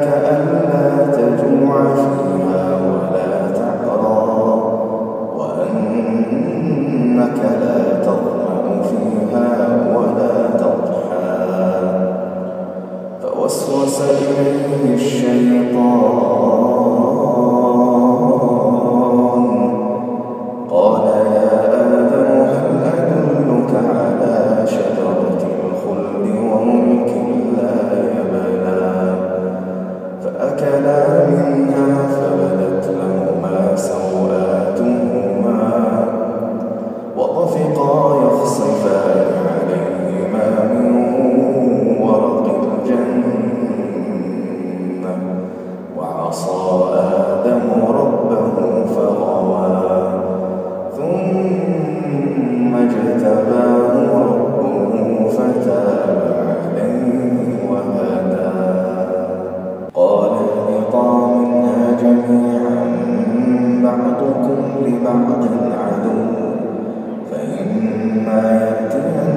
كأن ببعض العدو فإما يأتون